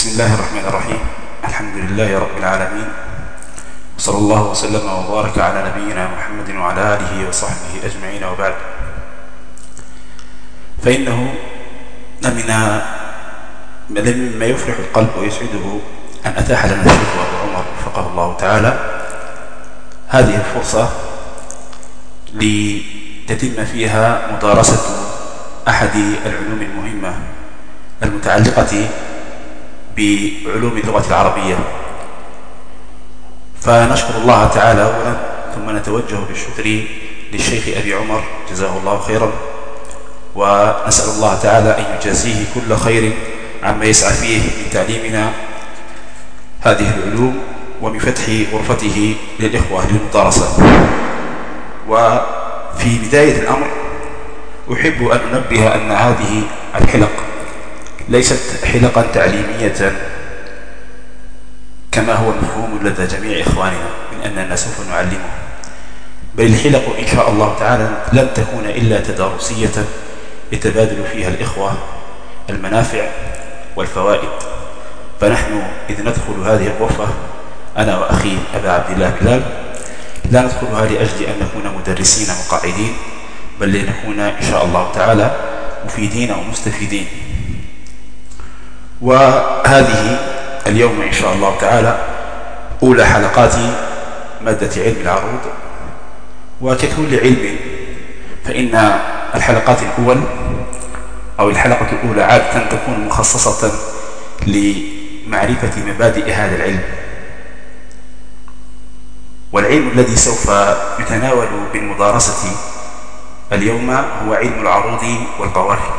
بسم الله الرحمن الرحيم. الحمد لله رب العالمين. وصلى الله وسلم وبارك على نبينا محمد وعلى آله وصحبه أجمعين وبعد. فإنه من مما يفرح القلب ويسعده أن أتاح لنا الشيخ أبو عمر وفقه الله تعالى. هذه الفرصة لتتم فيها مدارسة أحد العلوم المهمة المتعلقة بعلوم اللغة العربية. فنشكر الله تعالى أولا ثم نتوجه بالشكر للشيخ أبي عمر جزاه الله خيرا. ونسأل الله تعالى أن يجازيه كل خير عما يسعى فيه من تعليمنا هذه العلوم ومن فتح غرفته للإخوة للمدارسة. وفي بداية الأمر أحب أن أنبه أن هذه الحلق ليست حلقا تعليمية كما هو مفهوم لدى جميع إخواننا من أننا سوف نعلمه. بل الحلق إن شاء الله تعالى لن تكون إلا تدارسية يتبادل فيها الإخوة المنافع والفوائد. فنحن إذ ندخل هذه الغرفة أنا وأخي أبا عبد الله بلال لا ندخلها لأجل أن نكون مدرسين مقاعدين بل لنكون إن شاء الله تعالى مفيدين ومستفيدين. وهذه اليوم إن شاء الله تعالى أولى حلقات مادة علم العروض. وككل علم فإن الحلقات الأول أو الحلقة الأولى عادة تكون مخصصة لمعرفة مبادئ هذا العلم. والعلم الذي سوف يتناول بالمدارسة اليوم هو علم العروض والقوافي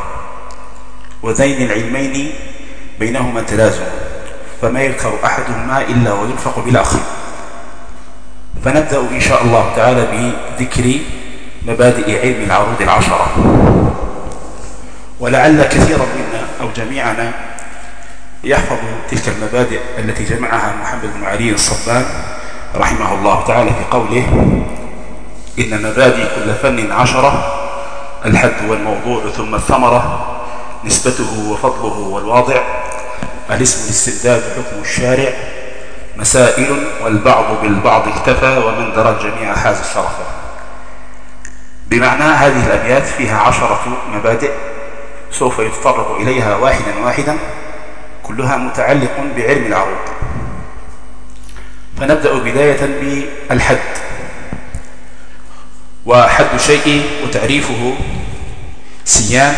وذين العلمين بينهما تلازم فما يذكر أحدهما إلا ويرفق بالآخر فنبدأ إن شاء الله تعالى بذكر مبادئ علم العروض العشرة. ولعل كثيرا منا أو جميعنا يحفظ تلك المبادئ التي جمعها محمد بن علي الصبان رحمه الله تعالى في قوله إن مبادئ كل فن عشرة الحد والموضوع ثم الثمرة نسبته وفضله والواضع الاسم الاستبداد حكم الشارع مسائل والبعض بالبعض اكتفى ومن درى الجميع حاز الشرف. بمعنى هذه الأبيات فيها عشرة مبادئ سوف يتطرق إليها واحدا واحدا كلها متعلق بعلم العروض. فنبدأ بداية بالحد. وحد شيء وتعريفه سيان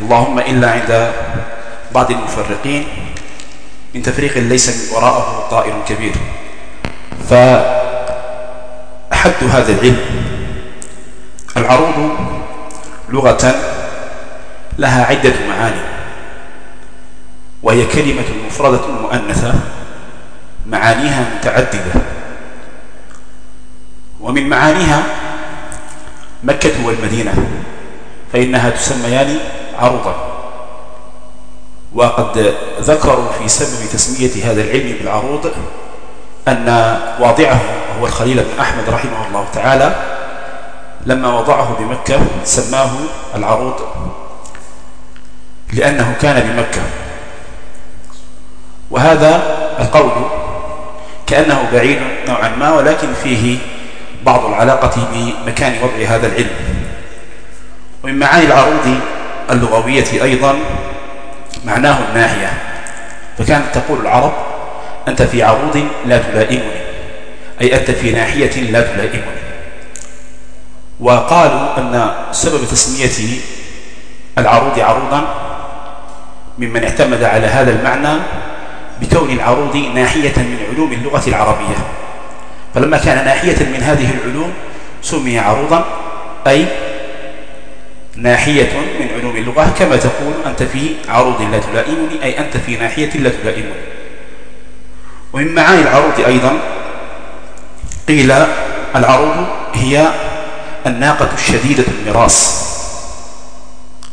اللهم إلا عند بعض المفرقين من تفريق ليس وراءه طائر كبير. فحد هذا العلم العروض لغة لها عدة معاني وهي كلمة مفردة مؤنثة معانيها متعددة. ومن معانيها مكة والمدينة. فإنها تسميان عروضا وقد ذكروا في سبب تسمية هذا العلم بالعروض أن واضعه هو الخليل بن أحمد رحمه الله تعالى لما وضعه بمكة سماه العروض لأنه كان بمكة. وهذا القول كأنه بعيد نوعا ما ولكن فيه بعض العلاقة بمكان وضع هذا العلم. ومن معاني العروض اللغوية أيضا معناه الناهية فكانت تقول العرب أنت في عروض لا تلائمني أي أنت في ناحية لا تلائمني. وقالوا أن سبب تسمية العروض عروضا ممن اعتمد على هذا المعنى بكون العروض ناحية من علوم اللغة العربية. فلما كان ناحية من هذه العلوم سمي عروضا أي ناحية من علوم اللغة كما تقول أنت في عروض لا تلائمني أي أنت في ناحية لا تلائمني. ومن معاني العروض أيضا قيل العروض هي الناقة الشديدة المراس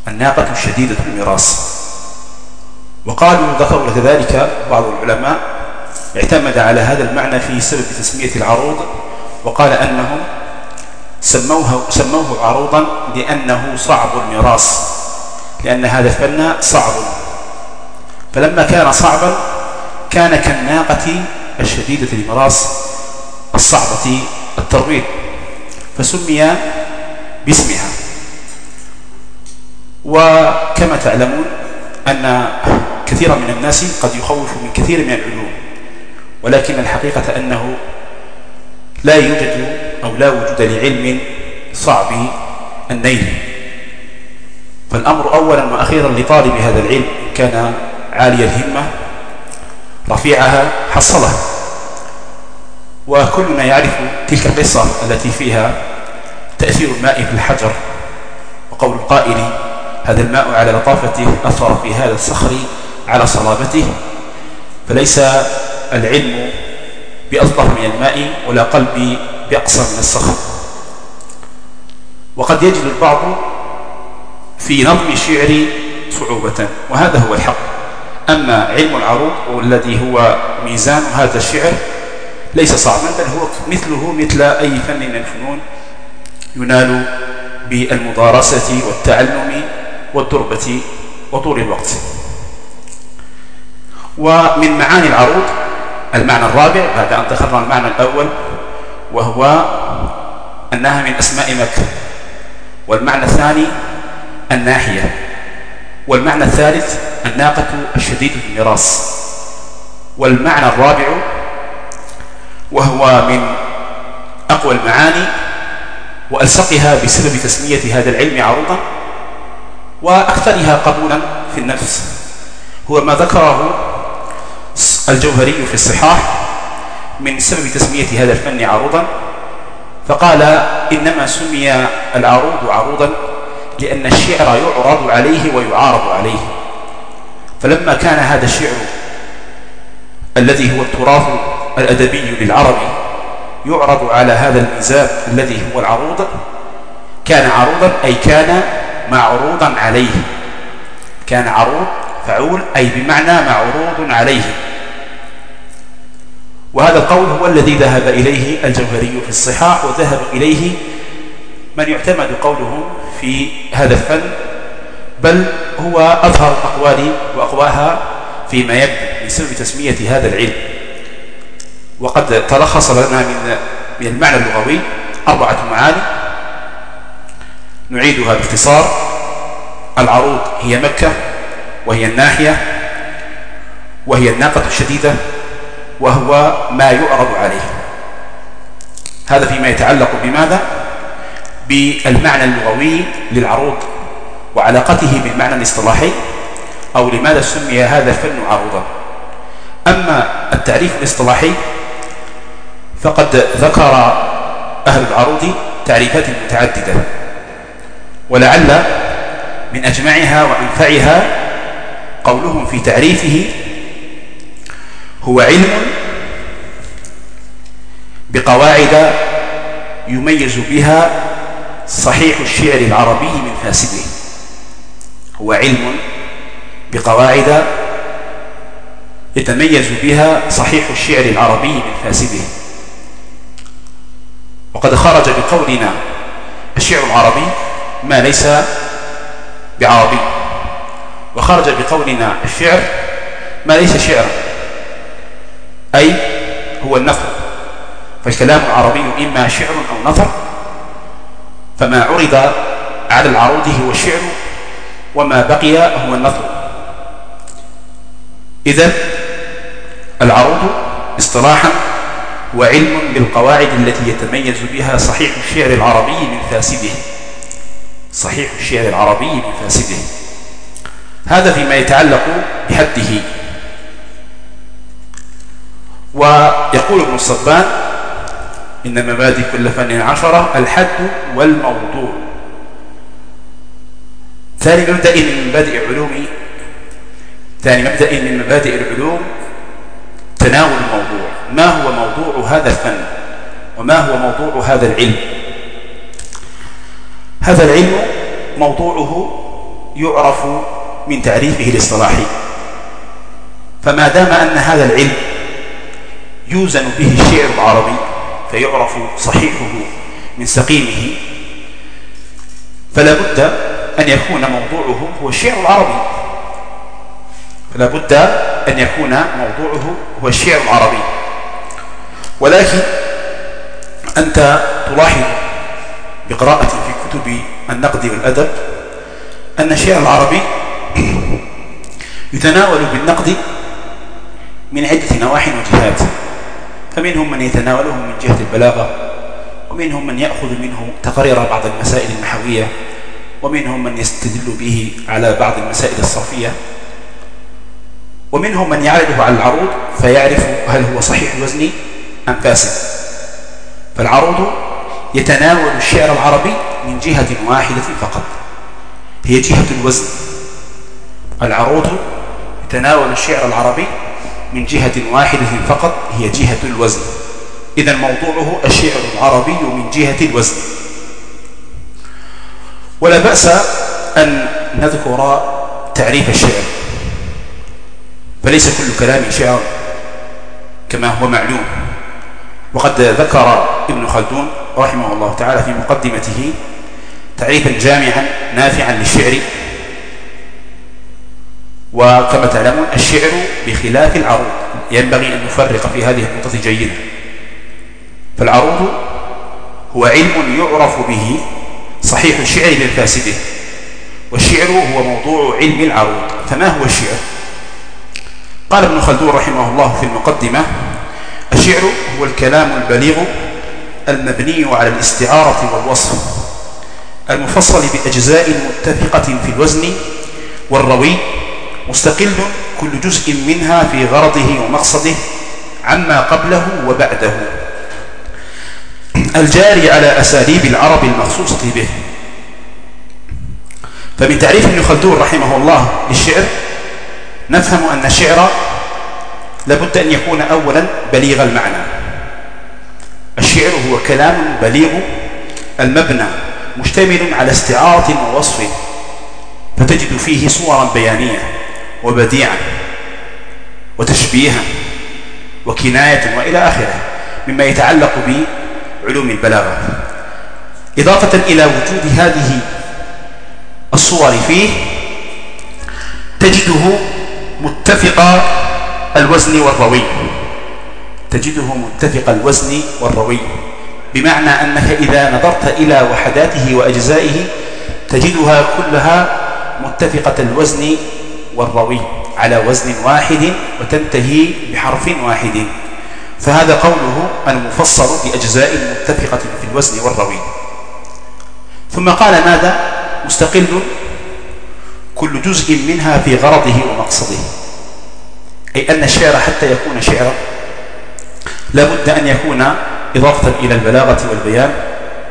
الناقة الشديدة المراس وقالوا ذكروا كذلك بعض العلماء اعتمد على هذا المعنى في سبب تسمية العروض وقال أنهم سموه, سموه عروضا لأنه صعب المراس لأن هذا الفن صعب. فلما كان صعبا كان كالناقة الشديدة المراس الصعبة الترويض فسمي باسمها. وكما تعلمون أن كثيرا من الناس قد يخوف من كثير من العلوم ولكن الحقيقة أنه لا يوجد أو لا وجود لعلم صعب النيل. فالأمر أولا وأخيرا لطالب هذا العلم إن كان عالي الهمة رفيعها حصلها. وكلنا يعرف تلك القصة التي فيها تأثير الماء في الحجر. وقول القائل هذا الماء على لطافته أثر في هذا الصخر على صلابته. فليس العلم بألطف من الماء ولا قلبي بأقصى من الصخر. وقد يجد البعض في نظم الشعر صعوبة وهذا هو الحق. أما علم العروض والذي هو ميزان هذا الشعر ليس صعبا بل هو مثله مثل أي فن من الفنون ينال بالمدارسة والتعلم والتربة وطول الوقت. ومن معاني العروض المعنى الرابع بعد أن ذكرنا المعنى الأول وهو أنها من أسماء مكة. والمعنى الثاني الناحية. والمعنى الثالث الناقة الشديد المراس والمعنى الرابع وهو من أقوى المعاني وألصقها بسبب تسمية هذا العلم عروضا وأكثرها قبولا في النفس. هو ما ذكره الجوهري في الصحاح من سبب تسمية هذا الفن عروضا فقال إنما سمي العروض عروضا لأن الشعر يعرض عليه ويعارض عليه. فلما كان هذا الشعر الذي هو التراث الأدبي للعربي يعرض على هذا الميزان الذي هو العروض كان عروضا أي كان معروضا عليه. كان عروض فعول أي بمعنى معروض عليه. وهذا القول هو الذي ذهب إليه الجوهري في الصحاح وذهب إليه من يعتمد قولهم في هذا الفن بل هو أظهر الأقوال وأقواها فيما يبدو من سبب تسمية هذا العلم. وقد تلخص لنا من من المعنى اللغوي أربعة معاني. نعيدها باختصار. العروض هي مكة وهي الناحية وهي الناقة الشديدة وهو ما يعرض عليه. هذا فيما يتعلق بماذا؟ بالمعنى اللغوي للعروض وعلاقته بالمعنى الاصطلاحي أو لماذا سمي هذا الفن عروضا. أما التعريف الاصطلاحي فقد ذكر أهل العروض تعريفات متعددة ولعل من أجمعها وأنفعها قولهم في تعريفه هو علم بقواعد يميز بها صحيح الشعر العربي من فاسده. هو علم بقواعد يتميز بها صحيح الشعر العربي من فاسده. وقد خرج بقولنا الشعر العربي ما ليس بعربي. وخرج بقولنا الشعر ما ليس شعرا. أي هو النثر فالكلام العربي إما شعر أو نثر فما عرض على العروض هو الشعر وما بقي هو النثر إذا العروض اصطلاحا وعلم بالقواعد التي يتميز بها صحيح الشعر العربي من فاسده. صحيح الشعر العربي من فاسده. هذا فيما يتعلق بحده. ويقول ابن الصبان إن مبادئ كل فن عشرة الحد والموضوع. ثاني مبدأ من مبادئ علوم ثاني مبدأ من مبادئ العلوم تناول الموضوع. ما هو موضوع هذا الفن؟ وما هو موضوع هذا العلم؟ هذا العلم موضوعه يعرف من تعريفه الاصطلاحي فما دام أن هذا العلم يوزن به الشعر العربي فيعرف صحيحه من سقيمه. فلا بد أن يكون موضوعه هو الشعر العربي. فلا بد أن يكون موضوعه هو الشعر العربي. ولكن أنت تلاحظ بقراءة في كتب النقد والأدب أن الشعر العربي يتناول بالنقد من عدة نواحي وجهات. فمنهم من يتناوله من جهة البلاغة ومنهم من يأخذ منه تقرير بعض المسائل النحوية ومنهم من يستدل به على بعض المسائل الصرفية ومنهم من يعرضه على العروض فيعرف هل هو صحيح الوزن أم فاسد. فالعروض يتناول الشعر العربي من جهة واحدة فقط هي جهة الوزن. العروض يتناول الشعر العربي من جهة واحدة فقط هي جهة الوزن. إذا موضوعه الشعر العربي من جهة الوزن. ولا بأس أن نذكر تعريف الشعر. فليس كل كلام شعر كما هو معلوم. وقد ذكر ابن خلدون رحمه الله تعالى في مقدمته تعريفا جامعا نافعا للشعر. وكما تعلمون الشعر بخلاف العروض ينبغي أن نفرق في هذه النقطة جيدا. فالعروض هو علم يعرف به صحيح الشعر من فاسده والشعر هو موضوع علم العروض. فما هو الشعر؟ قال ابن خلدون رحمه الله في المقدمة الشعر هو الكلام البليغ المبني على الاستعارة والوصف المفصل بأجزاء متفقة في الوزن والروي مستقل كل جزء منها في غرضه ومقصده عما قبله وبعده. الجاري على أساليب العرب المخصوصة به. فمن تعريف ابن خلدون رحمه الله للشعر نفهم أن الشعر لابد أن يكون أولا بليغ المعنى. الشعر هو كلام بليغ المبنى مشتمل على استعارة ووصف فتجد فيه صورا بيانية. وبديعا وتشبيها وكناية وإلى آخره مما يتعلق بعلوم البلاغة. إضافة إلى وجود هذه الصور فيه تجده متفق الوزن والروي. تجده متفق الوزن والروي. بمعنى أنك إذا نظرت إلى وحداته وأجزائه تجدها كلها متفقة الوزن والروي على وزن واحد وتنتهي بحرف واحد. فهذا قوله المفصل بأجزاء متفقة في الوزن والروي. ثم قال ماذا؟ مستقل. كل جزء منها في غرضه ومقصده. أي أن الشعر حتى يكون شعرا. لا بد أن يكون إضافة إلى البلاغة والبيان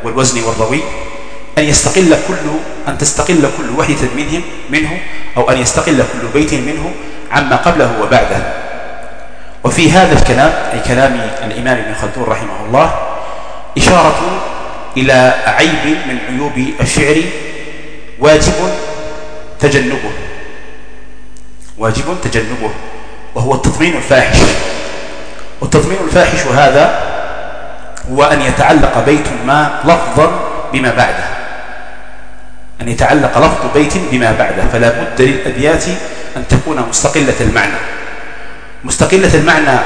والوزن والروي. أن يستقل كل أن تستقل كل وحدة منهم منه أو أن يستقل كل بيت منه عما قبله وبعده. وفي هذا الكلام أي كلام الإمام ابن خلدون رحمه الله إشارة إلى عيب من عيوب الشعر واجب تجنبه. واجب تجنبه وهو التطمين الفاحش. والتضمين الفاحش هذا هو أن يتعلق بيت ما لفظا بما بعده. أن يتعلق لفظ بيت بما بعده فلا بد للأبيات أن تكون مستقلة المعنى. مستقلة المعنى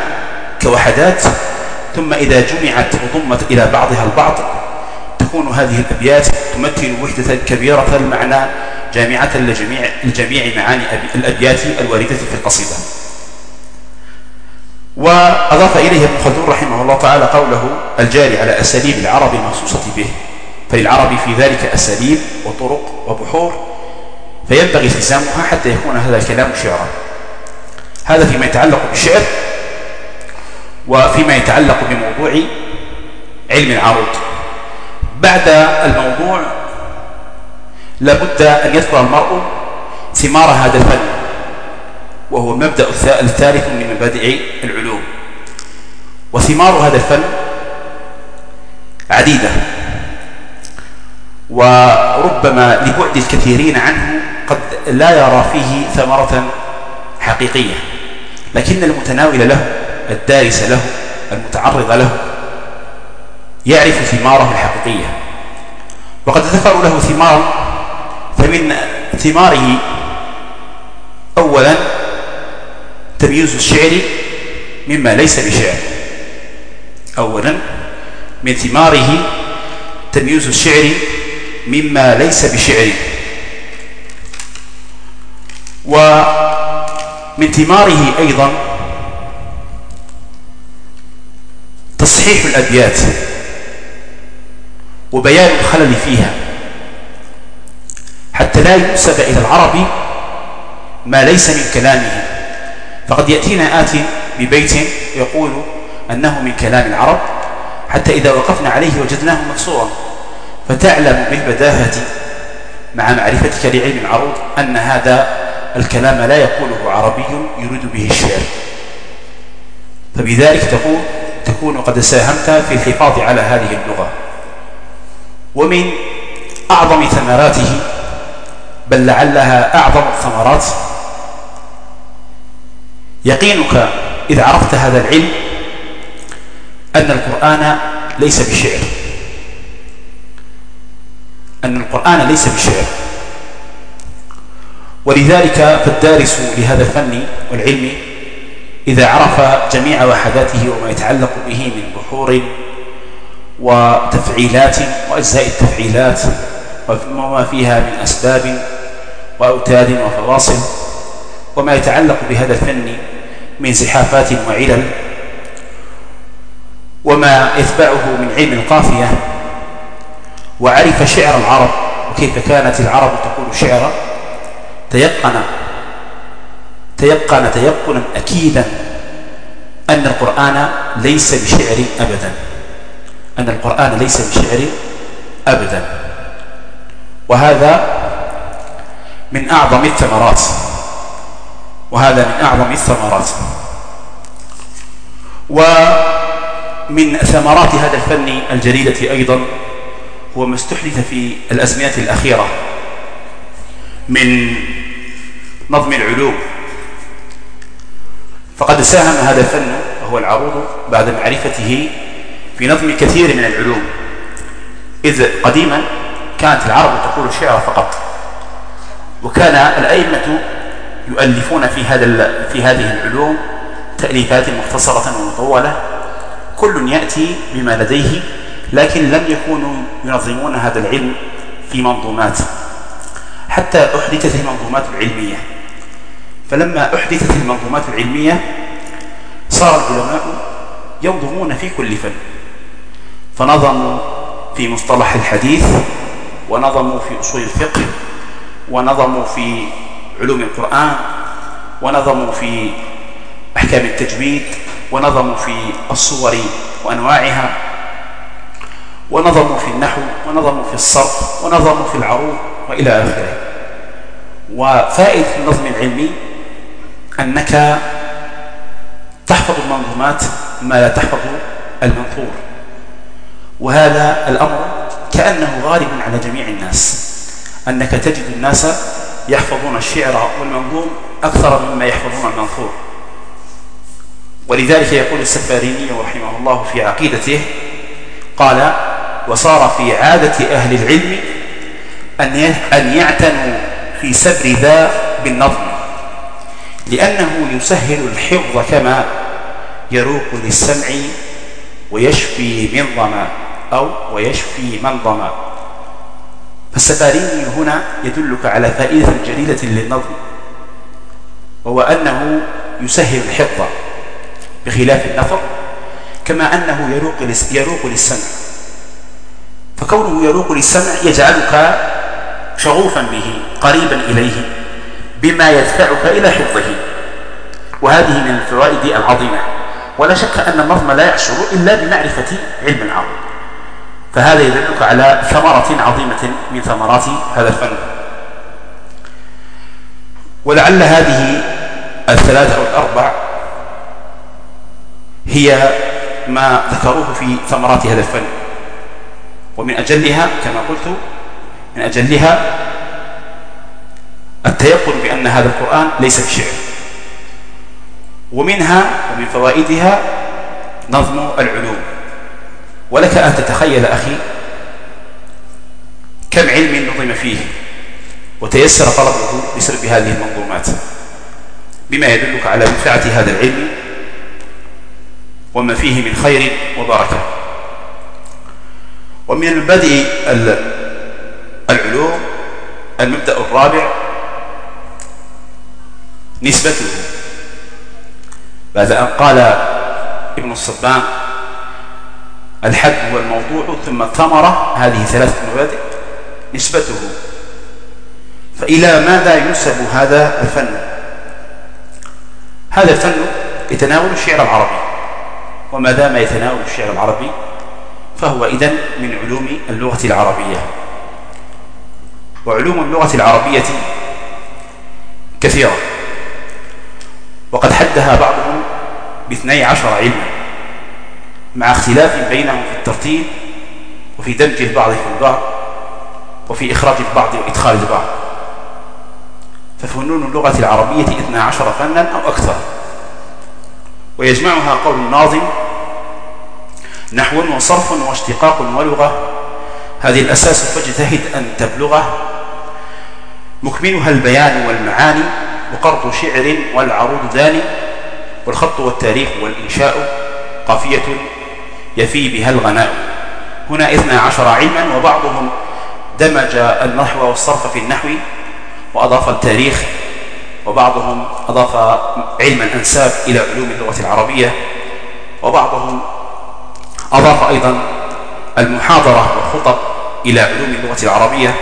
كوحدات ثم إذا جمعت وضمت إلى بعضها البعض تكون هذه الأبيات تمثل وحدة كبيرة المعنى جامعة لجميع, لجميع معاني الأبيات الواردة في القصيدة وأضاف إليه ابن خلدون رحمه الله تعالى قوله الجاري على أساليب العرب المخصوصة به. فللعرب في ذلك أساليب وطرق وبحور فينبغي التزامها حتى يكون هذا الكلام شعرا. هذا فيما يتعلق بالشعر وفيما يتعلق بموضوع علم العروض. بعد الموضوع لابد أن يذكر المرء ثمار هذا الفن وهو المبدأ الثالث من مبادئ العلوم. وثمار هذا الفن عديدة. وربما لبعد الكثيرين عنه قد لا يرى فيه ثمرة حقيقية لكن المتناول له الدارس له المتعرض له يعرف ثماره الحقيقية. وقد ذكروا له ثمارا فمن ثماره أولا تمييز الشعر مما ليس بشعر. أولا من ثماره تمييز الشعر مما ليس بشعر. ومن ثماره أيضا تصحيح الأبيات وبيان الخلل فيها. حتى لا ينسب إلى العرب ما ليس من كلامه. فقد يأتينا آت ببيت يقول أنه من كلام العرب. حتى إذا وقفنا عليه وجدناه مكسورا. فتعلم بالبداهة مع معرفتك لعلم العروض أن هذا الكلام لا يقوله عربي يريد به الشعر. فبذلك تقول تكون قد ساهمت في الحفاظ على هذه اللغة. ومن أعظم ثمراته بل لعلها أعظم الثمرات يقينك إذا عرفت هذا العلم أن القرآن ليس بشعر. أن القرآن ليس بشعر. ولذلك فالدارس لهذا الفن والعلم إذا عرف جميع وحداته وما يتعلق به من بحور وتفعيلات وأجزاء التفعيلات وما فيها من أسباب وأوتاد وفواصل وما يتعلق بهذا الفن من زحافات وعلل وما يتبعه من علم القافية وعرف شعر العرب وكيف كانت العرب تقول شعرا تيقن تيقن تيقنا أكيدا أن القرآن ليس بشعر أبدا أن القرآن ليس بشعر أبدا. وهذا من أعظم الثمرات وهذا من أعظم الثمرات. ومن ثمرات هذا الفن الجليلة أيضا هو ما استحدث في الأزمنة الأخيرة من نظم العلوم. فقد ساهم هذا الفن وهو العروض بعد معرفته في نظم كثير من العلوم. إذ قديما كانت العرب تقول الشعر فقط وكان الأئمة يؤلفون في هذا في هذه العلوم تأليفات مختصرة ومطولة. كل يأتي بما لديه لكن لم يكونوا ينظمون هذا العلم في منظومات. حتى أحدثت المنظومات العلمية. فلما أحدثت المنظومات العلمية صار العلماء ينظمون في كل فن. فنظموا في مصطلح الحديث ونظموا في أصول الفقه ونظموا في علوم القرآن ونظموا في أحكام التجويد ونظموا في الصور وأنواعها. ونظموا في النحو ونظموا في الصرف ونظموا في العروض وإلى آخره. وفائدة النظم العلمي أنك تحفظ المنظومات ما لا تحفظ المنثور وهذا الأمر كأنه غالب على جميع الناس أنك تجد الناس يحفظون الشعر والمنظوم أكثر مما يحفظون المنثور ولذلك يقول السفاريني رحمه الله في عقيدته قال وصار في عادة أهل العلم أن يعتنوا في سبر ذا بالنظم لأنه يسهل الحفظ كما يروق للسمع ويشفي من ظما أو ويشفي من ظما. فالسفاريني هنا يدلك على فائدة جليلة للنظم وهو أنه يسهل الحفظ بخلاف النثر كما أنه يروق يروق للسمع. فكونه يروق للسمع يجعلك شغوفا به قريبا إليه بما يدفعك إلى حفظه. وهذه من الفوائد العظيمة. ولا شك أن النظم لا يحشر إلا بمعرفة علم العرض فهذا يدلك على ثمرة عظيمة من ثمرات هذا الفن. ولعل هذه الثلاثة أو الأربع هي ما ذكروه في ثمرات هذا الفن. ومن أجلها كما قلت من أجلها التيقن بأن هذا القرآن ليس بشعر. ومنها ومن فوائدها نظم العلوم. ولك أن تتخيل أخي كم علم نظم فيه وتيسر طلبه بسبب هذه المنظومات. بما يدلك على منفعة هذا العلم وما فيه من خير وبركة. ومن مبادئ العلوم المبدأ الرابع نسبته بعد أن قال ابن الصبان؟ الحد هو الموضوع ثم الثمرة هذه ثلاثة مبادئ. نسبته فإلى ماذا ينسب هذا الفن؟ هذا الفن يتناول الشعر العربي. وما دام يتناول الشعر العربي فهو إذن من علوم اللغة العربية. وعلوم اللغة العربية كثيرة. وقد حدها بعضهم باثني عشر علما مع اختلاف بينهم في الترتيب وفي دمج البعض في البعض وفي إخراج البعض وإدخال البعض. ففنون اللغة العربية اثنا عشر فنا أو أكثر. ويجمعها قول الناظم نحو وصرف واشتقاق ولغة. هذه الأساس فاجتهد أن تبلغه مكملها البيان والمعاني وقرط شعر والعروض داني والخط والتاريخ والإنشاء قافية يفي بها الغناء. هنا إثنى عشر علما وبعضهم دمج النحو والصرف في النحو وأضاف التاريخ وبعضهم أضاف علم الأنساب إلى علوم اللغة العربية وبعضهم أضاف أيضا المحاضرة والخطب إلى علوم اللغة العربية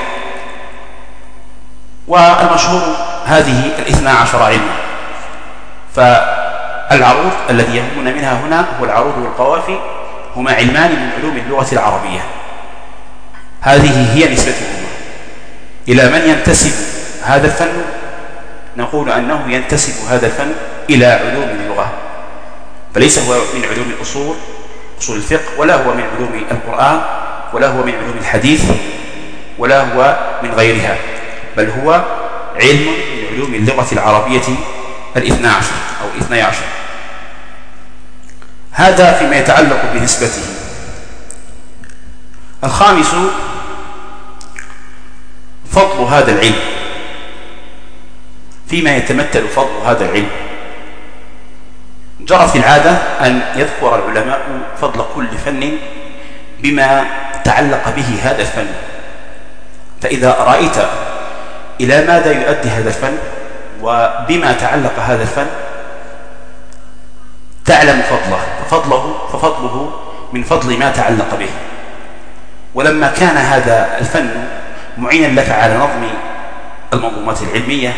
والمشهور هذه الاثنى عشر علما. فالعروض الذي يهمون منها هنا هو العروض والقوافي هما علمان من علوم اللغة العربية. هذه هي نسبتهما إلى من ينتسب هذا الفن؟ نقول أنه ينتسب هذا الفن إلى علوم اللغة فليس هو من علوم الأصول أصول الفقه ولا هو من علوم القرآن ولا هو من علوم الحديث ولا هو من غيرها بل هو علم من علوم اللغة العربية الاثنى عشر أو اثني عشر. هذا فيما يتعلق بنسبته. الخامس فضل هذا العلم. فيما يتمثل فضل هذا العلم. في العادة أن يذكر العلماء فضل كل فن بما تعلق به هذا الفن. فإذا رأيت إلى ماذا يؤدي هذا الفن وبما تعلق هذا الفن تعلم فضله ففضله ففضله من فضل ما تعلق به. ولما كان هذا الفن معينا لك على نظم المنظومات العلمية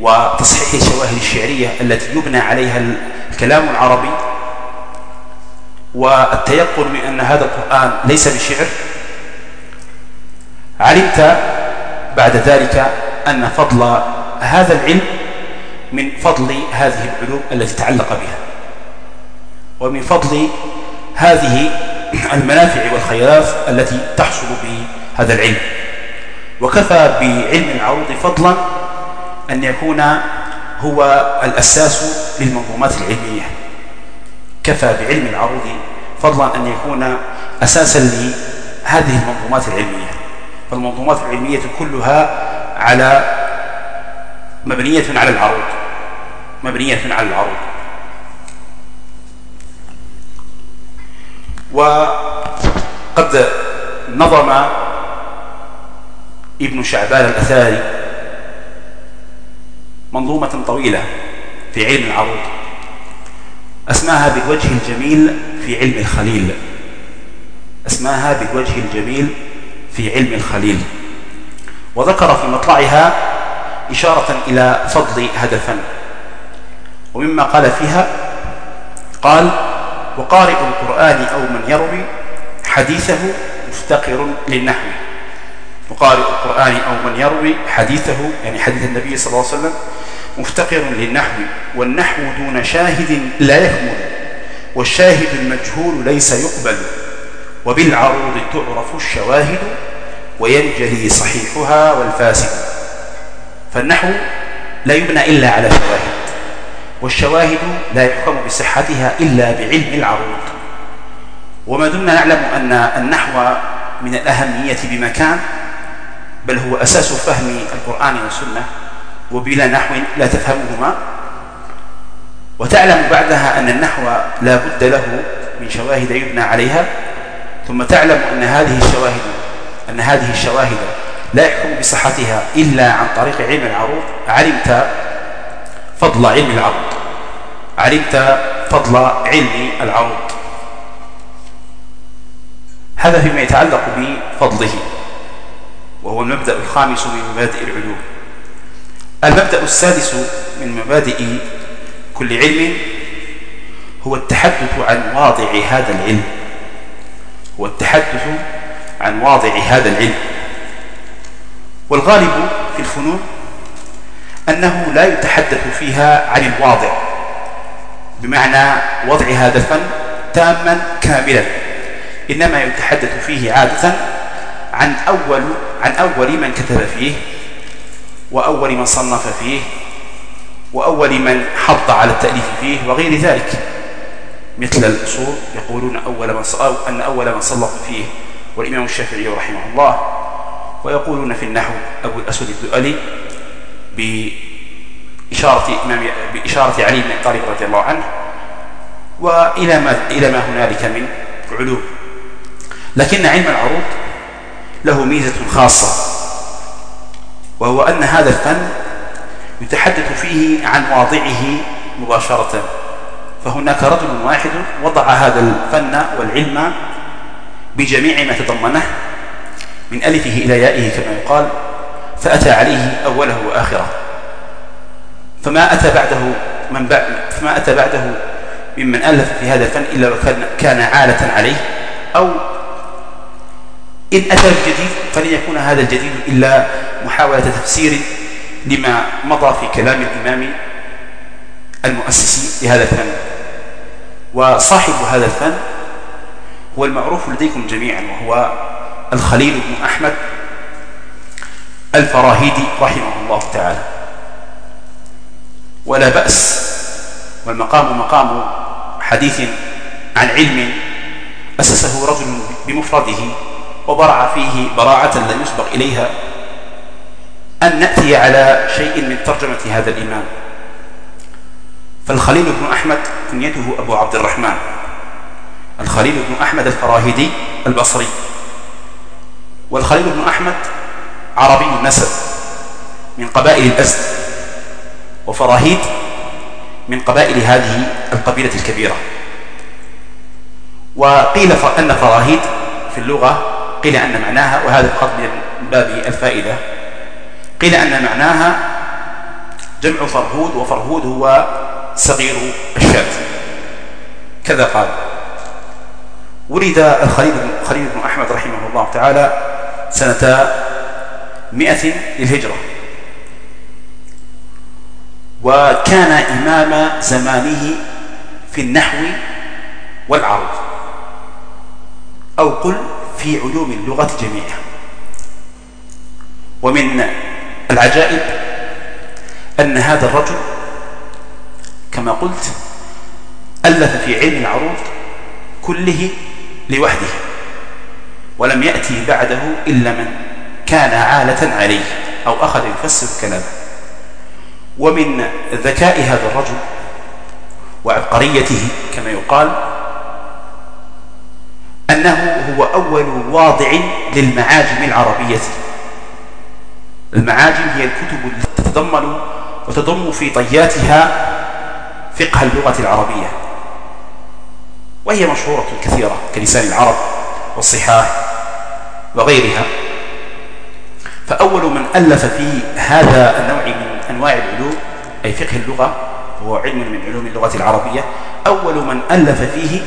وتصحيح الشواهد الشعرية التي يبنى عليها الكلام العربي والتيقن من أن هذا القرآن ليس بشعر. علمت بعد ذلك أن فضل هذا العلم من فضل هذه العلوم التي تعلق بها ومن فضل هذه المنافع والخيرات التي تحصل بهذا العلم. وكفى بعلم العروض فضلا أن يكون هو الأساس للمنظومات العلمية. كفى بعلم العروض فضلا أن يكون أساسا لهذه المنظومات العلمية. فالمنظومات العلمية كلها على مبنية على العروض. مبنية على العروض. وقد نظم ابن شعبان الأثاري منظومة طويلة في علم العروض. أسماها بالوجه الجميل في علم الخليل. أسماها بالوجه الجميل في علم الخليل. وذكر في مطلعها إشارة إلى فضل الفن ومما قال فيها قال وقارئ القرآن أو من يروي حديثه مفتقر للنحو. وقارئ القرآن أو من يروي حديثه يعني حديث النبي صلى الله عليه وسلم مفتقر للنحو والنحو دون شاهد لا يكمل والشاهد المجهول ليس يقبل وبالعروض تعرف الشواهد وينجلي صحيحها والفاسد. فالنحو لا يبنى إلا على شواهد والشواهد لا يحكم بصحتها إلا بعلم العروض. وما دمنا نعلم أن النحو من الأهمية بمكان بل هو أساس فهم القرآن والسنة. وبلا نحو لا تفهمهما. وتعلم بعدها أن النحو لا بد له من شواهد يبنى عليها ثم تعلم أن هذه الشواهد أن هذه الشواهد لا يحكم بصحتها إلا عن طريق علم العروض. علمت فضل علم العروض. علمت فضل علم العروض. هذا فيما يتعلق بفضله وهو المبدأ الخامس من مبادئ العلوم. المبدأ السادس من مبادئ كل علم هو التحدث عن واضع هذا العلم. هو التحدث عن واضع هذا العلم. والغالب في الفنون أنه لا يتحدث فيها عن الواضع بمعنى وضع هذا الفن تاما كاملا إنما يتحدث فيه عادة عن أول, عن أول من كتب فيه. وأول من صنف فيه وأول من حض على التأليف فيه وغير ذلك. مثل الأصول يقولون أول من أن أول من صلف فيه والإمام الشافعي رحمه الله. ويقولون في النحو أبو الأسود الدؤلي بإشارة, إمام بإشارة علي بن طالب رضي الله عنه وإلى ما, إلى ما هنالك من علوم. لكن علم العروض له ميزة خاصة. وهو أن هذا الفن يتحدث فيه عن واضعه مباشرة. فهناك رجل واحد وضع هذا الفن والعلم بجميع ما تضمنه من ألفه إلى يائه كما يقال فأتى عليه أوله وآخره. فما أتى بعده من بعد فما أتى بعده ممن ألف في هذا الفن إلا وكان كان عالة عليه أو إن أتى بجديد فلن يكون هذا الجديد إلا محاولة تفسير لما مضى في كلام الإمام المؤسس لهذا الفن. وصاحب هذا الفن هو المعروف لديكم جميعا وهو الخليل بن أحمد الفراهيدي رحمه الله تعالى. ولا بأس والمقام مقام حديث عن علم أسسه رجل بمفرده وبرع فيه براعة لا يسبق إليها أن نأتي على شيء من ترجمة هذا الإمام. فالخليل بن أحمد كنيته أبو عبد الرحمن. الخليل بن أحمد الفراهيدي البصري. والخليل بن أحمد عربي النسب من قبائل الأزد وفراهيد من قبائل هذه القبيلة الكبيرة. وقيل أن فراهيد في اللغة قيل أن معناها وهذا فقط من باب الفائدة قيل أن معناها جمع فرهود وفرهود هو صغير الشاة كذا قال. ولد الخليل خليل بن أحمد رحمه الله تعالى سنة مئة للهجرة. وكان إمام زمانه في النحو والعرض. أو قل في علوم اللغة جميعا. ومن العجائب أن هذا الرجل كما قلت ألف في علم العروض كله لوحده ولم يأتي بعده إلا من كان عالة عليه أو أخذ يفسر كلامه. ومن ذكاء هذا الرجل وعبقريته كما يقال أنه هو أول واضع للمعاجم العربية. المعاجم هي الكتب التي تتضمن وتضم في طياتها فقه اللغة العربية. وهي مشهورة كثيرة كلسان العرب والصحاح وغيرها. فأول من ألف في هذا النوع من أنواع العلوم أي فقه اللغة هو علم من علوم اللغة العربية. أول من ألف فيه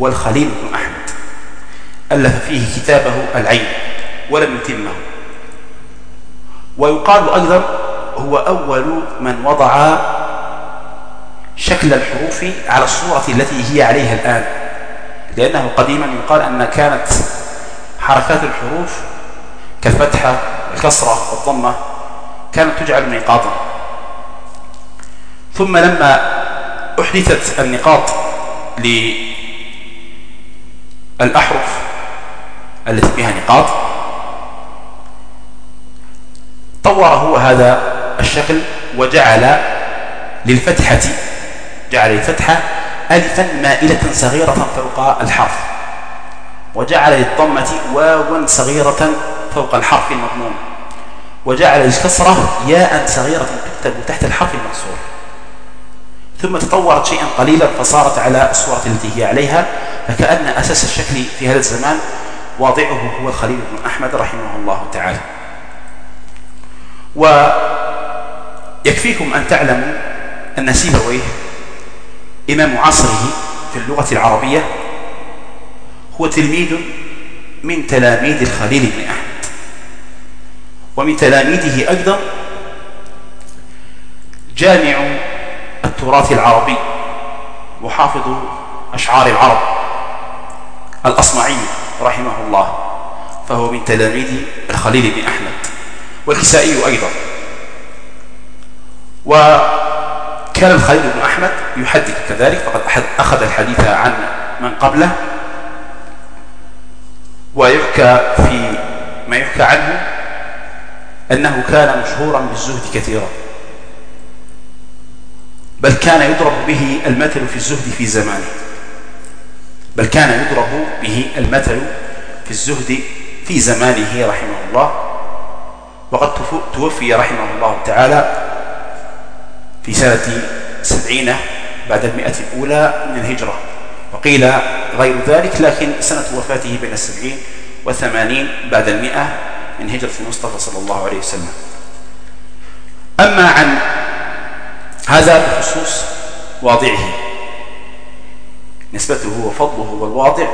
هو الخليل بن أحمد. ألف فيه كتابه العين ولم يتمه. ويقال أيضا هو أول من وضع شكل الحروف على الصورة التي هي عليها الآن لأنه قديما يقال أن كانت حركات الحروف كالفتحة الكسرة والضمة كانت تجعل نقاطا. ثم لما أحدثت النقاط للأحرف التي فيها نقاط. طور هو هذا الشكل وجعل للفتحة جعل الفتحة ألفا مائلة صغيرة فوق الحرف وجعل للضمة واوا صغيرة فوق الحرف المضموم وجعل للكسرة ياء صغيرة تكتب تحت الحرف المكسور ثم تطورت شيئا قليلا فصارت على الصورة التي هي عليها فكأن أساس الشكل في هذا الزمان واضعه هو الخليل بن أحمد رحمه الله تعالى. ويكفيكم أن تعلموا أن سيبويه إمام عصره في اللغة العربية هو تلميذ من تلاميذ الخليل بن أحمد. ومن تلاميذه أيضا جامع التراث العربي وحافظ أشعار العرب الأصمعي رحمه الله فهو من تلاميذ الخليل بن أحمد والكسائي أيضا. وكان الخليل بن أحمد يحدث كذلك فقد أخذ الحديث عن من قبله ويحكى في ما يحكى عنه أنه كان مشهورا بالزهد كثيرا. بل كان يضرب به المثل في الزهد في زمانه. بل كان يضرب به المثل في الزهد في زمانه رحمه الله. وقد توفي رحمه الله تعالى في سنة سبعين بعد المئة الأولى من الهجرة. وقيل غير ذلك لكن سنة وفاته بين السبعين والثمانين بعد المئة من هجرة المصطفى صلى الله عليه وسلم. أما عن هذا بخصوص واضعه. نسبته وفضله والواضع.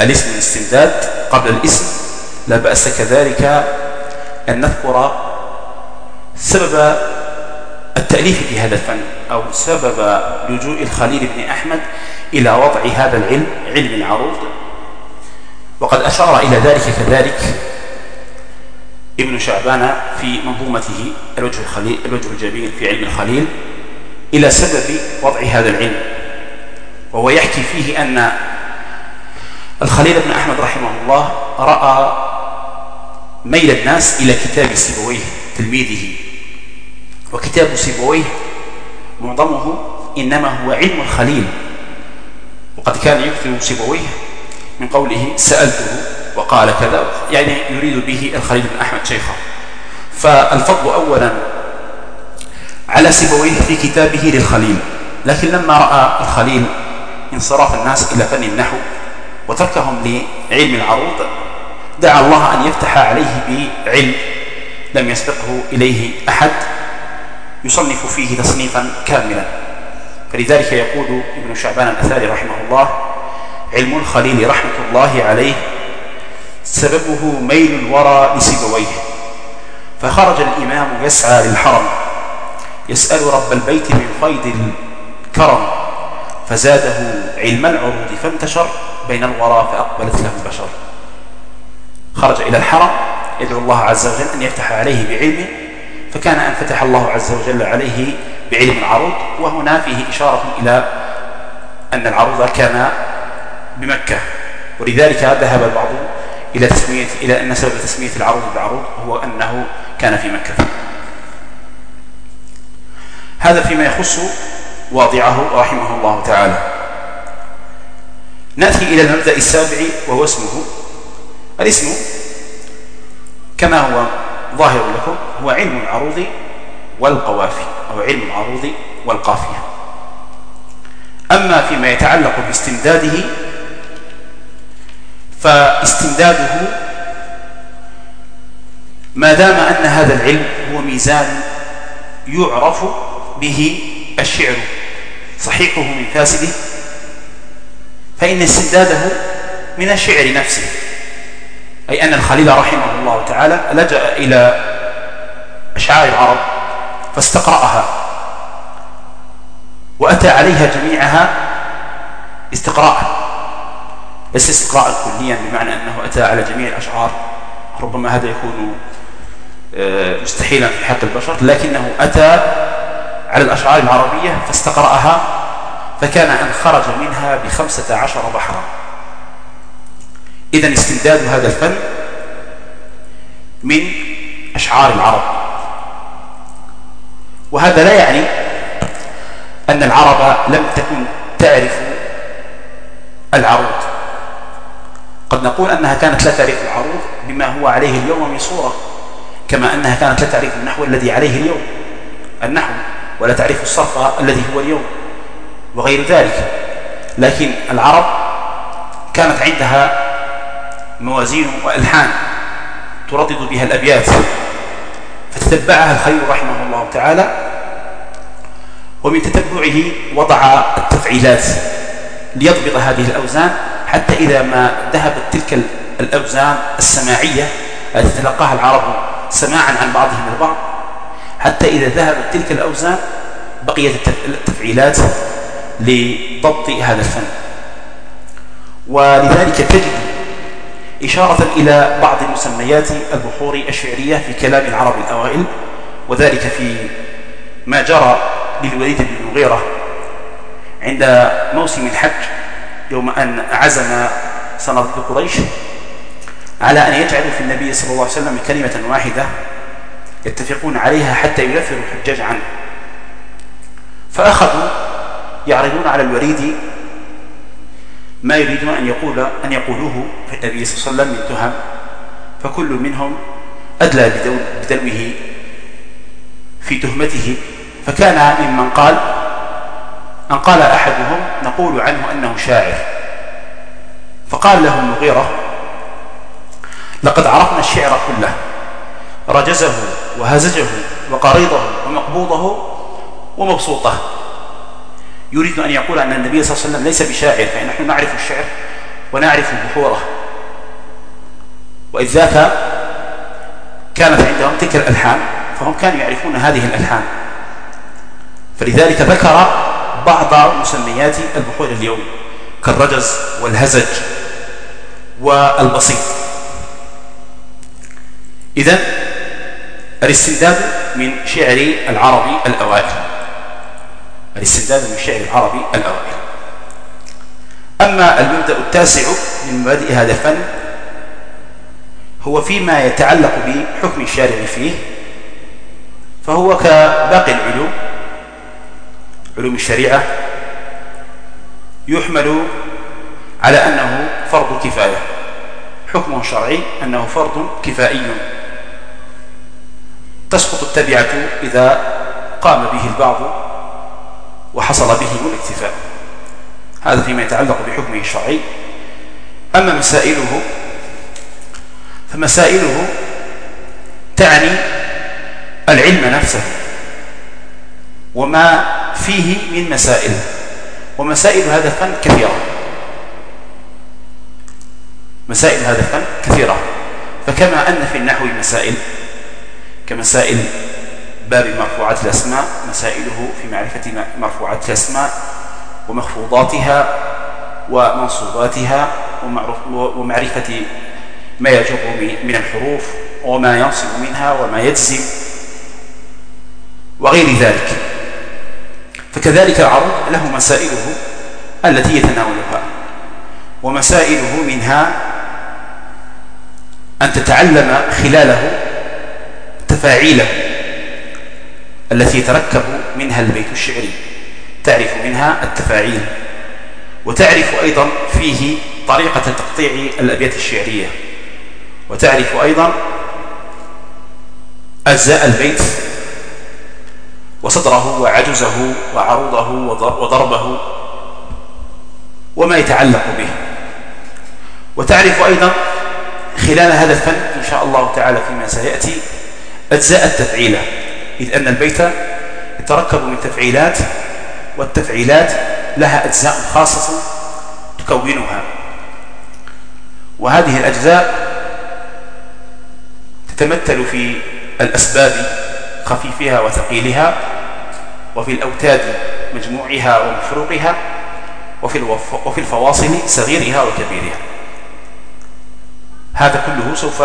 الاسم الاستمداد قبل الاسم. لا بأس كذلك أن نذكر سبب التأليف في هذا الفن أو سبب لجوء الخليل بن أحمد إلى وضع هذا العلم علم العروض. وقد أشار إلى ذلك كذلك ابن شعبان في منظومته الوجه, الخليل الوجه الجميل في علم الخليل إلى سبب وضع هذا العلم. وهو يحكي فيه أن الخليل بن أحمد رحمه الله رأى ميل الناس إلى كتاب سيبويه تلميذه. وكتاب سيبويه معظمه إنما هو علم الخليل. وقد كان يكتب سيبويه من قوله سألته وقال كذا يعني يريد به الخليل بن أحمد شيخه. فالفضل أولا على سيبويه في كتابه للخليل. لكن لما رأى الخليل انصراف الناس إلى فن النحو وتركهم لعلم العروض. دعا الله أن يفتح عليه بعلم لم يسبقه إليه أحد يصنف فيه تصنيفا كاملا. فلذلك يقول ابن شعبان الأثاري رحمه الله علم الخليل رحمة الله عليه سببه ميل الورى لسبويه فخرج الإمام يسعى للحرم يسأل رب البيت من فيض الكرم فزاده علم العروض فانتشر بين الورى فأقبلت له البشر. خرج إلى الحرم يدعو الله عز وجل أن يفتح عليه بعلمه فكان أن فتح الله عز وجل عليه بعلم العروض وهنا فيه إشارة إلى أن العروض كان بمكة. ولذلك ذهب البعض إلى تسمية إلى أن سبب تسمية العروض بعروض هو أنه كان في مكة. هذا فيما يخص واضعه رحمه الله تعالى. نأتي إلى المبدأ السابع وهو اسمه الاسم كما هو ظاهر لكم هو علم العروض والقوافي أو علم العروض والقافية. أما فيما يتعلق باستمداده فاستمداده ما دام أن هذا العلم هو ميزان يعرف به الشعر. صحيحه من فاسده فإن استمداده من الشعر نفسه أي أن الخليل رحمه الله تعالى لجأ إلى أشعار العرب فاستقرأها وأتى عليها جميعها استقراء ليس استقراء كليا بمعنى أنه أتى على جميع الأشعار ربما هذا يكون آه، مستحيلا في حق البشر لكنه أتى على الأشعار العربية فاستقرأها فكان أن خرج منها بخمسة عشر بحرا. إذا استمداد هذا الفن من أشعار العرب. وهذا لا يعني أن العرب لم تكن تعرف العروض. قد نقول أنها كانت لا تعرف العروض بما هو عليه اليوم من صورة كما أنها كانت لا تعرف النحو الذي عليه اليوم. النحو ولا تعرف الصرف الذي هو اليوم وغير ذلك. لكن العرب كانت عندها موازين وألحان تردد بها الأبيات فتتبعها الخير رحمه الله تعالى ومن تتبعه وضع التفعيلات ليضبط هذه الأوزان حتى إذا ما ذهبت تلك الأوزان السماعية التي تلقاها العرب سماعا عن بعضهم البعض. حتى إذا ذهبت تلك الأوزان بقيت التفعيلات لضبط هذا الفن. ولذلك تجد إشارة إلى بعض مسميات البحور الشعرية في كلام العرب الأوائل وذلك في ما جرى للوليد بن المغيرة عند موسم الحج يوم أن عزم صناديد قريش على أن يجعلوا في النبي صلى الله عليه وسلم كلمة واحدة يتفقون عليها حتى ينفروا الحجاج عنه. فأخذوا يعرضون على الوليد ما يريدون أن يقول أن يقولوه في النبي صلى الله عليه وسلم من تهم. فكل منهم أدلى بدلوه في تهمته. فكان ممن قال أن قال أحدهم نقول عنه أنه شاعر. فقال له المغيرة لقد عرفنا الشعر كله. رجزه وهزجه وقريضه ومقبوضه ومبسوطه. يريد أن يقول أن النبي صلى الله عليه وسلم ليس بشاعر فنحن نعرف الشعر ونعرف بحوره وإذ ذاك كانت عندهم تلك الألحان فهم كانوا يعرفون هذه الألحان. فلذلك ذكر بعض مسميات البحور اليوم كالرجز والهزج والبسيط إذن الاستمداد من شعر العربي الأوائل. الاستمداد من الشعر العربي الأوائل. أما المبدأ التاسع من مبادئ هذا الفن هو فيما يتعلق بحكم الشارع فيه فهو كباقي العلوم علوم الشريعة يحمل على أنه فرض كفاية. حكمه الشرعي أنه فرض كفائي. تسقط التبعة إذا قام به البعض وحصل به الاكتفاء هذا فيما يتعلق بحكمه الشرعي. أما مسائله فمسائله تعني العلم نفسه وما فيه من مسائل ومسائل هذا الفن كثيرة. مسائل هذا الفن كثيرة. فكما أن في النحو مسائل كمسائل باب مرفوعات الأسماء مسائله في معرفة مرفوعات الأسماء ومخفوضاتها ومنصوباتها ومعرفة ما يجر من الحروف وما ينصب منها وما يجزم وغير ذلك. فكذلك العرض له مسائله التي يتناولها ومسائله منها أن تتعلم خلاله تفاعيله التي يتركب منها البيت الشعري تعرف منها التفاعيل وتعرف أيضا فيه طريقة تقطيع الأبيات الشعرية وتعرف أيضا أجزاء البيت وصدره وعجزه وعروضه وضربه وما يتعلق به. وتعرف أيضا خلال هذا الفن إن شاء الله تعالى فيما سيأتي أجزاء التفعيلة. إذ أن البيت يتركب من تفعيلات والتفعيلات لها أجزاء خاصة تكونها. وهذه الأجزاء تتمثل في الأسباب خفيفها وثقيلها وفي الأوتاد مجموعها ومفروقها وفي, وفي الفواصل صغيرها وكبيرها. هذا كله سوف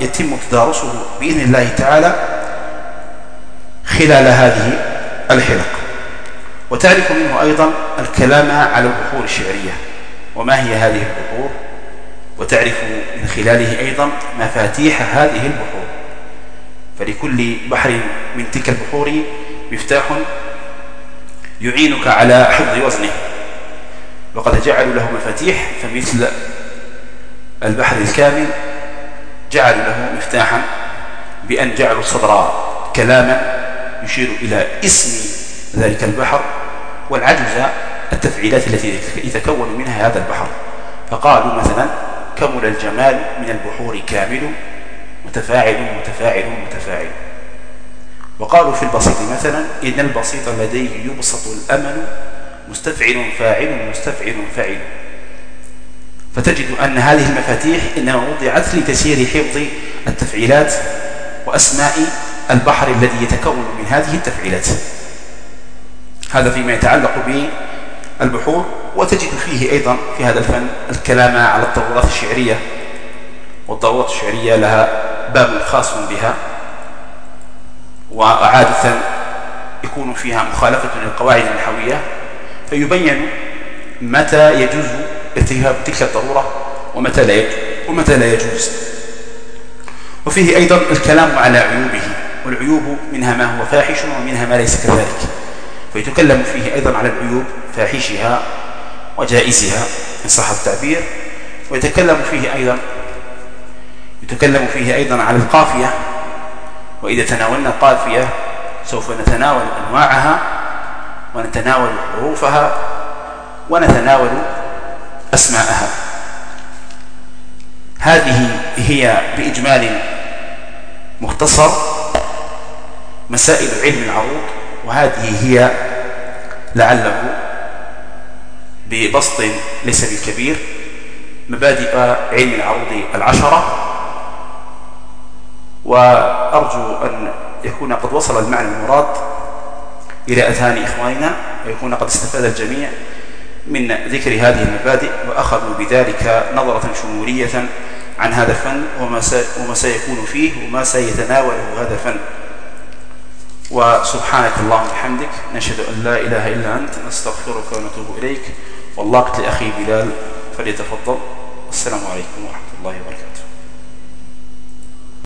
يتم تدارسه بإذن الله تعالى خلال هذه الحلق وتعرف منه أيضا الكلام على البحور الشعرية. وما هي هذه البحور؟ وتعرف من خلاله أيضا مفاتيح هذه البحور. فلكل بحر من تلك البحور مفتاح يعينك على حفظ وزنه. وقد جعلوا له مفاتيح فمثل البحر الكامل جعلوا له مفتاحا بأن جعلوا الصدر كلاما يشير إلى اسم ذلك البحر والعجز التفعيلات التي يتكون منها هذا البحر. فقالوا مثلا كمل الجمال من البحور كامل متفاعل متفاعل متفاعل. وقالوا في البسيط مثلا إن البسيط لديه يبسط الأمل مستفعل فاعل مستفعل فاعل. فتجد أن هذه المفاتيح إنما وضعت لتسيير حفظ التفعيلات وأسماء البحر الذي يتكون من هذه التفعيلات. هذا فيما يتعلق بالبحور وتجد فيه أيضا في هذا الفن الكلام على الضرورات الشعرية. والضرورات الشعرية لها باب خاص بها وعادة يكون فيها مخالفة للقواعد النحوية فيبين متى يجوز ارتكاب تلك الضرورة ومتى لا يجوز؟ ومتى لا يجوز؟ وفيه أيضا الكلام على عيوبه والعيوب منها ما هو فاحش ومنها ما ليس كذلك. فيتكلم فيه أيضا على العيوب فاحشها وجائزها إن صح التعبير ويتكلم فيه أيضا يتكلم فيه أيضا على القافية. وإذا تناولنا القافية سوف نتناول أنواعها ونتناول حروفها ونتناول أسماءها. هذه هي بإجمال مختصر مسائل علم العروض وهذه هي لعله ببسط ليس بالكبير مبادئ علم العروض العشرة. وأرجو أن يكون قد وصل المعنى المراد إلى أذهان إخواننا ويكون قد استفاد الجميع. من ذكر هذه المبادئ وأخذوا بذلك نظرة شمولية عن هذا الفن وما, سيكون فيه وما سيتناوله هذا الفن. وسبحانك اللهم وبحمدك نشهد أن لا إله إلا أنت نستغفرك ونتوب إليك. والله لأخي بلال فليتفضل. السلام عليكم ورحمة الله وبركاته.